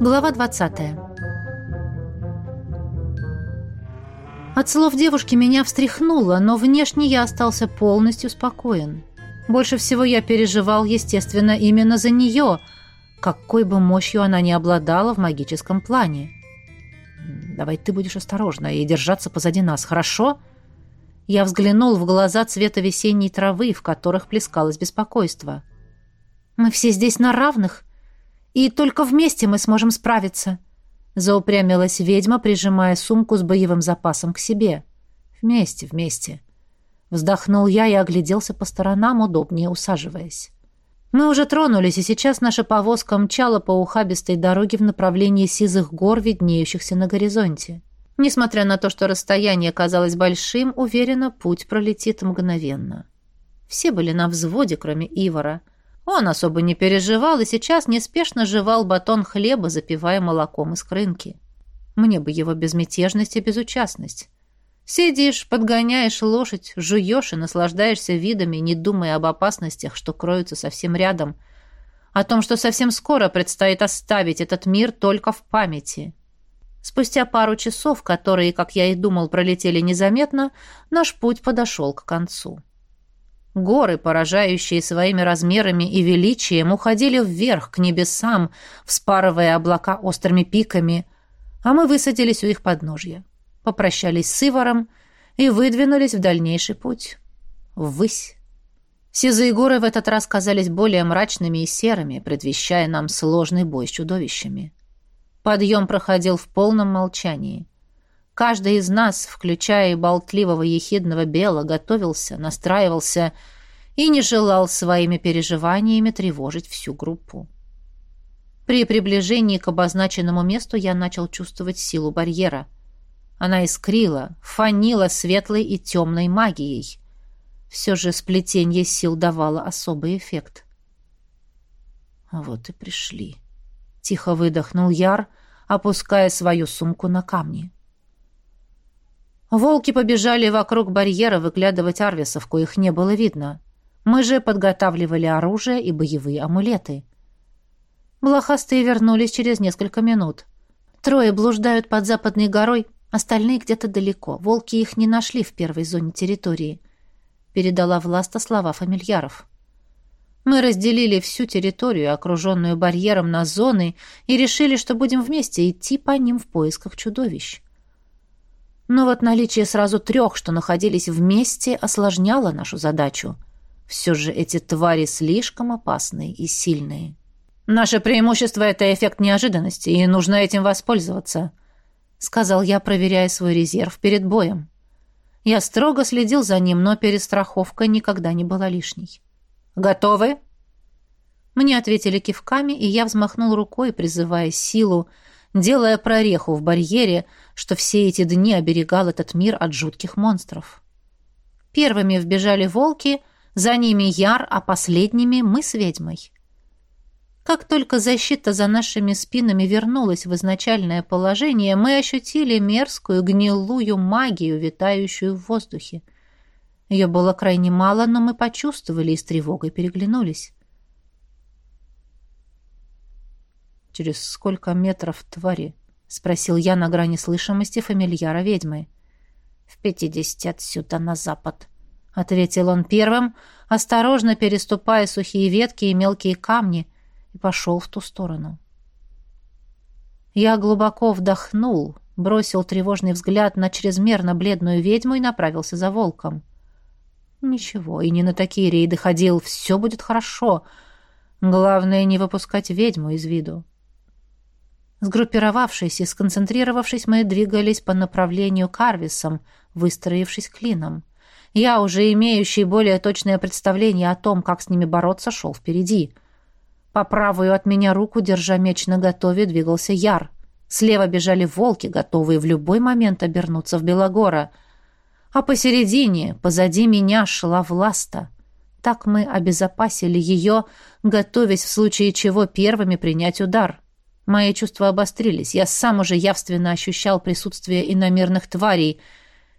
Глава 20. От слов девушки меня встряхнуло, но внешне я остался полностью спокоен. Больше всего я переживал, естественно, именно за нее, какой бы мощью она ни обладала в магическом плане. «Давай ты будешь осторожна и держаться позади нас, хорошо?» Я взглянул в глаза цвета весенней травы, в которых плескалось беспокойство. «Мы все здесь на равных, и только вместе мы сможем справиться», — заупрямилась ведьма, прижимая сумку с боевым запасом к себе. «Вместе, вместе». Вздохнул я и огляделся по сторонам, удобнее усаживаясь. Мы уже тронулись, и сейчас наша повозка мчала по ухабистой дороге в направлении сизых гор, виднеющихся на горизонте. Несмотря на то, что расстояние казалось большим, уверенно, путь пролетит мгновенно. Все были на взводе, кроме Ивара. Он особо не переживал и сейчас неспешно жевал батон хлеба, запивая молоком из крынки. Мне бы его безмятежность и безучастность. Сидишь, подгоняешь лошадь, жуешь и наслаждаешься видами, не думая об опасностях, что кроются совсем рядом. О том, что совсем скоро предстоит оставить этот мир только в памяти. Спустя пару часов, которые, как я и думал, пролетели незаметно, наш путь подошел к концу. Горы, поражающие своими размерами и величием, уходили вверх, к небесам, вспарывая облака острыми пиками, а мы высадились у их подножья. Попрощались с Иваром и выдвинулись в дальнейший путь. Ввысь. Сизые горы в этот раз казались более мрачными и серыми, предвещая нам сложный бой с чудовищами. Подъем проходил в полном молчании. Каждый из нас, включая и болтливого ехидного Бела, готовился, настраивался и не желал своими переживаниями тревожить всю группу. При приближении к обозначенному месту я начал чувствовать силу барьера. Она искрила, фанила светлой и темной магией. Все же сплетение сил давало особый эффект. Вот и пришли. Тихо выдохнул Яр, опуская свою сумку на камни. Волки побежали вокруг барьера выглядывать арвисов, коих не было видно. Мы же подготавливали оружие и боевые амулеты. Блохастые вернулись через несколько минут. Трое блуждают под западной горой, остальные где-то далеко. Волки их не нашли в первой зоне территории. Передала Власта слова фамильяров. Мы разделили всю территорию, окруженную барьером, на зоны и решили, что будем вместе идти по ним в поисках чудовищ. Но вот наличие сразу трех, что находились вместе, осложняло нашу задачу. Все же эти твари слишком опасные и сильные. «Наше преимущество — это эффект неожиданности, и нужно этим воспользоваться», — сказал я, проверяя свой резерв перед боем. Я строго следил за ним, но перестраховка никогда не была лишней. Готовы?» Мне ответили кивками, и я взмахнул рукой, призывая силу, делая прореху в барьере, что все эти дни оберегал этот мир от жутких монстров. Первыми вбежали волки, за ними Яр, а последними мы с ведьмой. Как только защита за нашими спинами вернулась в изначальное положение, мы ощутили мерзкую гнилую магию, витающую в воздухе. Ее было крайне мало, но мы почувствовали и с тревогой переглянулись. «Через сколько метров твари?» — спросил я на грани слышимости фамильяра ведьмы. «В пятидесяти отсюда на запад», — ответил он первым, осторожно переступая сухие ветки и мелкие камни, и пошел в ту сторону. Я глубоко вдохнул, бросил тревожный взгляд на чрезмерно бледную ведьму и направился за волком. Ничего, и не на такие рейды ходил. Все будет хорошо. Главное, не выпускать ведьму из виду. Сгруппировавшись и сконцентрировавшись, мы двигались по направлению к Арвисам, выстроившись клином. Я, уже имеющий более точное представление о том, как с ними бороться, шел впереди. По правую от меня руку, держа меч наготове, двигался Яр. Слева бежали волки, готовые в любой момент обернуться в Белогора — а посередине, позади меня, шла Власта. Так мы обезопасили ее, готовясь в случае чего первыми принять удар. Мои чувства обострились. Я сам уже явственно ощущал присутствие иномерных тварей,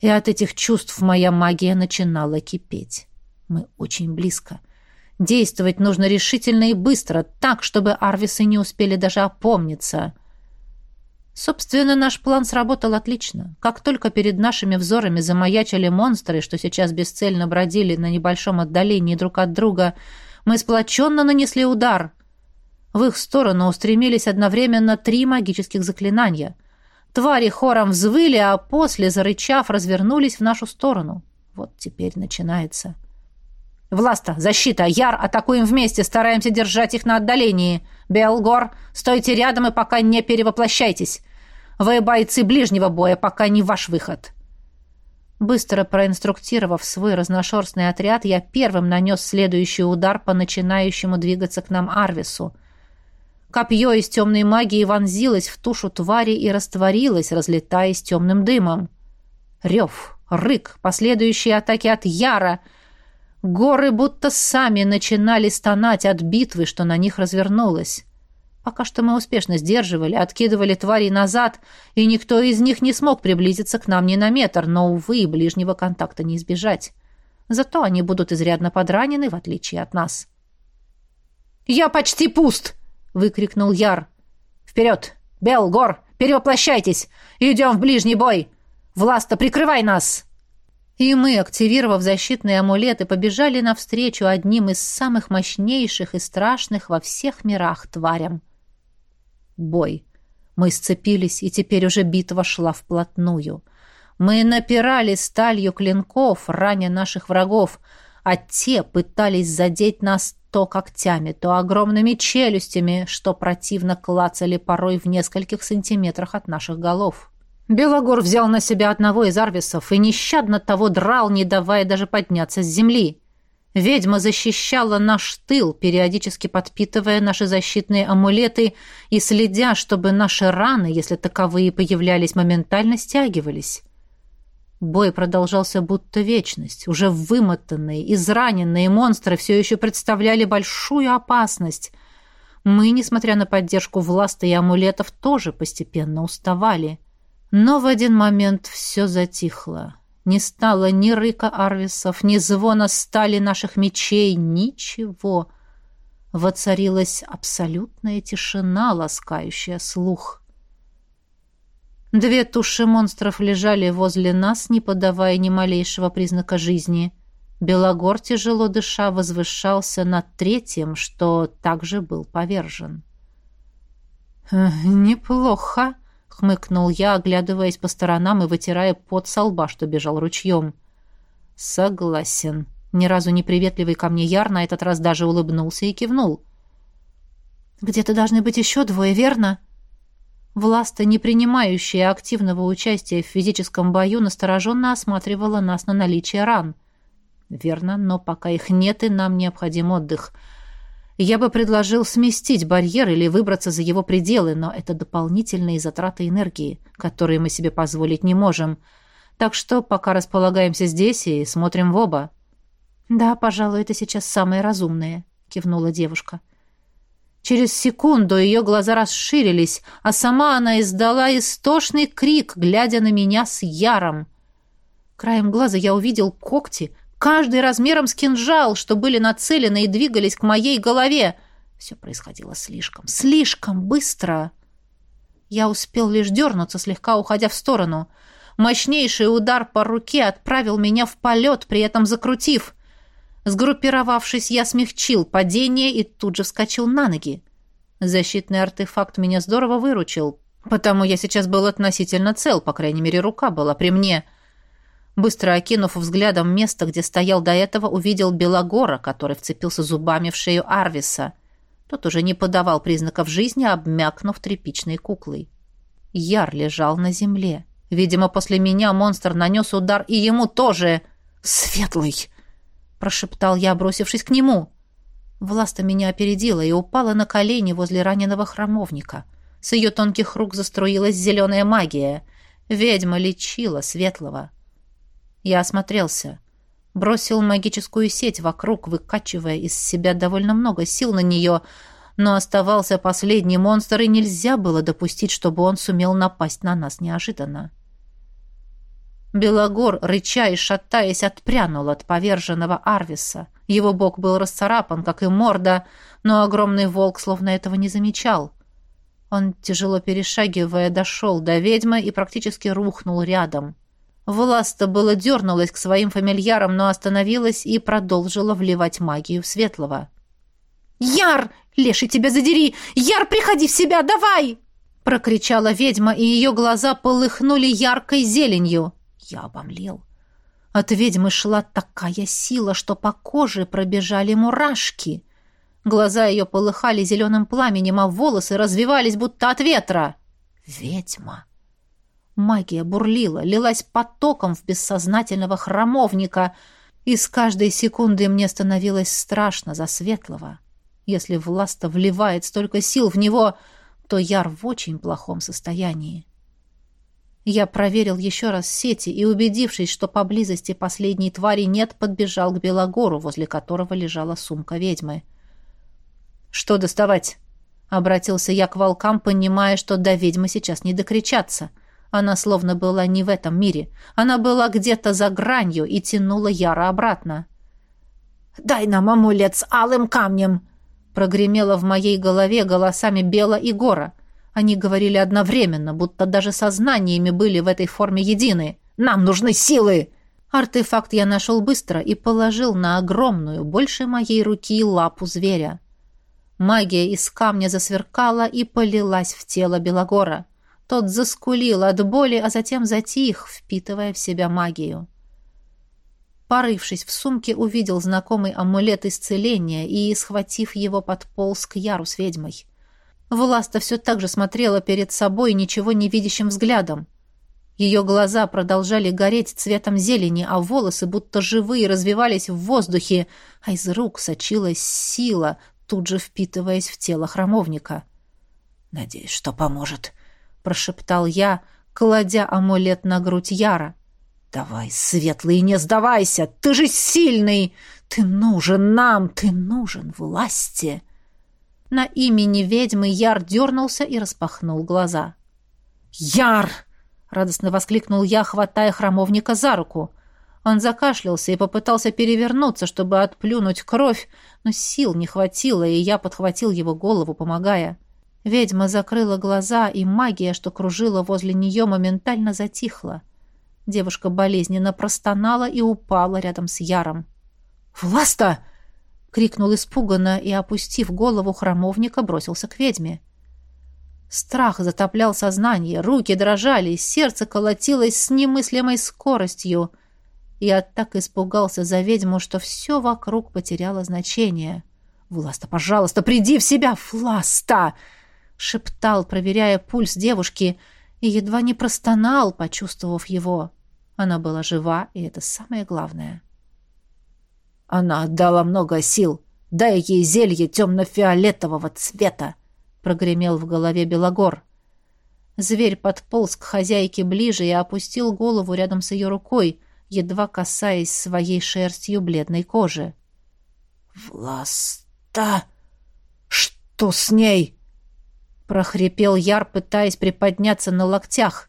и от этих чувств моя магия начинала кипеть. Мы очень близко. Действовать нужно решительно и быстро, так, чтобы арвисы не успели даже опомниться — Собственно, наш план сработал отлично. Как только перед нашими взорами замаячили монстры, что сейчас бесцельно бродили на небольшом отдалении друг от друга, мы сплоченно нанесли удар. В их сторону устремились одновременно три магических заклинания. Твари хором взвыли, а после, зарычав, развернулись в нашу сторону. Вот теперь начинается. «Власта! Защита! Яр! Атакуем вместе! Стараемся держать их на отдалении! Белгор! Стойте рядом и пока не перевоплощайтесь! Вы бойцы ближнего боя, пока не ваш выход!» Быстро проинструктировав свой разношерстный отряд, я первым нанес следующий удар по начинающему двигаться к нам Арвису. Копье из темной магии вонзилось в тушу твари и растворилось, разлетаясь темным дымом. Рев, рык, последующие атаки от Яра — Горы будто сами начинали стонать от битвы, что на них развернулась. Пока что мы успешно сдерживали, откидывали тварей назад, и никто из них не смог приблизиться к нам ни на метр, но, увы, ближнего контакта не избежать. Зато они будут изрядно подранены, в отличие от нас. «Я почти пуст!» — выкрикнул Яр. «Вперед! Белгор, перевоплощайтесь! Идем в ближний бой! Власта, прикрывай нас!» И мы, активировав защитные амулеты, побежали навстречу одним из самых мощнейших и страшных во всех мирах тварям. Бой. Мы сцепились, и теперь уже битва шла вплотную. Мы напирали сталью клинков, раня наших врагов, а те пытались задеть нас то когтями, то огромными челюстями, что противно клацали порой в нескольких сантиметрах от наших голов. Белогор взял на себя одного из арвисов и нещадно того драл, не давая даже подняться с земли. Ведьма защищала наш тыл, периодически подпитывая наши защитные амулеты и следя, чтобы наши раны, если таковые появлялись, моментально стягивались. Бой продолжался будто вечность. Уже вымотанные, израненные монстры все еще представляли большую опасность. Мы, несмотря на поддержку власти и амулетов, тоже постепенно уставали. — но в один момент все затихло. Не стало ни рыка арвисов, ни звона стали наших мечей, ничего. Воцарилась абсолютная тишина, ласкающая слух. Две туши монстров лежали возле нас, не подавая ни малейшего признака жизни. Белогор, тяжело дыша, возвышался над третьим, что также был повержен. «Неплохо», хмыкнул я, оглядываясь по сторонам и вытирая пот со лба, что бежал ручьем. Согласен. Ни разу не приветливый ко мне Яр на этот раз даже улыбнулся и кивнул. «Где-то должны быть еще двое, верно?» Власта, не принимающая активного участия в физическом бою, настороженно осматривала нас на наличие ран. «Верно, но пока их нет, и нам необходим отдых. Я бы предложил сместить барьер или выбраться за его пределы, но это дополнительные затраты энергии, которые мы себе позволить не можем. Так что пока располагаемся здесь и смотрим в оба. Да, пожалуй, это сейчас самое разумное, кивнула девушка. Через секунду ее глаза расширились, а сама она издала истошный крик, глядя на меня с яром. Краем глаза я увидел когти, каждый размером с кинжал, что были нацелены и двигались к моей голове. Все происходило слишком, слишком быстро. Я успел лишь дернуться, слегка уходя в сторону. Мощнейший удар по руке отправил меня в полет, при этом закрутив. Сгруппировавшись, я смягчил падение и тут же вскочил на ноги. Защитный артефакт меня здорово выручил, потому я сейчас был относительно цел, по крайней мере, рука была при мне — Быстро окинув взглядом место, где стоял до этого, увидел Белогора, который вцепился зубами в шею Арвиса. Тот уже не подавал признаков жизни, обмякнув тряпичной куклой. Яр лежал на земле. Видимо, после меня монстр нанес удар, и ему тоже... «Светлый!» — прошептал я, бросившись к нему. Власта меня опередила и упала на колени возле раненого храмовника. С ее тонких рук заструилась зеленая магия. Ведьма лечила Светлого. Я осмотрелся. Бросил магическую сеть вокруг, выкачивая из себя довольно много сил на нее, но оставался последний монстр, и нельзя было допустить, чтобы он сумел напасть на нас неожиданно. Белогор, рыча и шатаясь, отпрянул от поверженного Арвиса. Его бок был расцарапан, как и морда, но огромный волк словно этого не замечал. Он, тяжело перешагивая, дошел до ведьмы и практически рухнул рядом. Власта было дернулась к своим фамильярам, но остановилась и продолжила вливать магию в светлого. «Яр! Леший, тебя задери! Яр, приходи в себя! Давай!» Прокричала ведьма, и ее глаза полыхнули яркой зеленью. Я обомлел. От ведьмы шла такая сила, что по коже пробежали мурашки. Глаза ее полыхали зеленым пламенем, а волосы развивались, будто от ветра. Ведьма! Магия бурлила, лилась потоком в бессознательного храмовника, и с каждой секундой мне становилось страшно за светлого. Если Власта вливает столько сил в него, то Яр в очень плохом состоянии. Я проверил еще раз сети и, убедившись, что поблизости последней твари нет, подбежал к Белогору, возле которого лежала сумка ведьмы. «Что доставать?» — обратился я к волкам, понимая, что до ведьмы сейчас не докричаться. Она словно была не в этом мире. Она была где-то за гранью и тянула Яра обратно. «Дай нам амулет с алым камнем!» Прогремело в моей голове голосами Бела и Гора. Они говорили одновременно, будто даже сознаниями были в этой форме едины. «Нам нужны силы!» Артефакт я нашел быстро и положил на огромную, больше моей руки, лапу зверя. Магия из камня засверкала и полилась в тело Белогора. Тот заскулил от боли, а затем затих, впитывая в себя магию. Порывшись в сумке, увидел знакомый амулет исцеления и, схватив его, подполз к Яру с ведьмой. Власта все так же смотрела перед собой ничего не видящим взглядом. Ее глаза продолжали гореть цветом зелени, а волосы, будто живые, развивались в воздухе, а из рук сочилась сила, тут же впитываясь в тело храмовника. «Надеюсь, что поможет», — прошептал я, кладя амулет на грудь Яра. «Давай, светлый, не сдавайся! Ты же сильный! Ты нужен нам! Ты нужен власти!» На имени ведьмы Яр дернулся и распахнул глаза. «Яр!» — радостно воскликнул я, хватая храмовника за руку. Он закашлялся и попытался перевернуться, чтобы отплюнуть кровь, но сил не хватило, и я подхватил его голову, помогая. Ведьма закрыла глаза, и магия, что кружила возле нее, моментально затихла. Девушка болезненно простонала и упала рядом с Яром. «Власта!» — крикнул испуганно и, опустив голову храмовника, бросился к ведьме. Страх затоплял сознание, руки дрожали, сердце колотилось с немыслимой скоростью. Я так испугался за ведьму, что все вокруг потеряло значение. «Власта, пожалуйста, приди в себя! Власта!» — шептал, проверяя пульс девушки — и едва не простонал, почувствовав его. Она была жива, и это самое главное. «Она отдала много сил. Дай ей зелье темно-фиолетового цвета!» — прогремел в голове Белогор. Зверь подполз к хозяйке ближе и опустил голову рядом с ее рукой, едва касаясь своей шерстью бледной кожи. «Власта! Что с ней?» прохрипел Яр, пытаясь приподняться на локтях.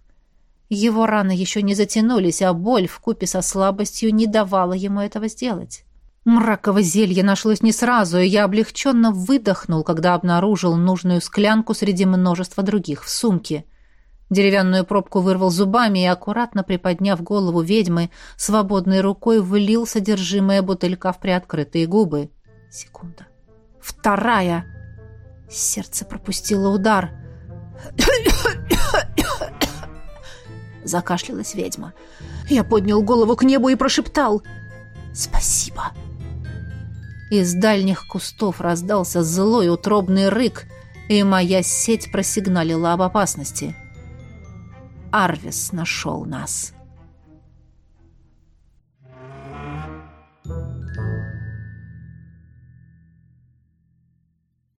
Его раны еще не затянулись, а боль вкупе со слабостью не давала ему этого сделать. Мраково зелье нашлось не сразу, и я облегченно выдохнул, когда обнаружил нужную склянку среди множества других в сумке. Деревянную пробку вырвал зубами и, аккуратно приподняв голову ведьмы, свободной рукой вылил содержимое бутылька в приоткрытые губы. Секунда. Вторая. Сердце пропустило удар. Закашлялась ведьма. Я поднял голову к небу и прошептал «Спасибо». Из дальних кустов раздался злой утробный рык, и моя сеть просигналила об опасности. Арвис нашел нас.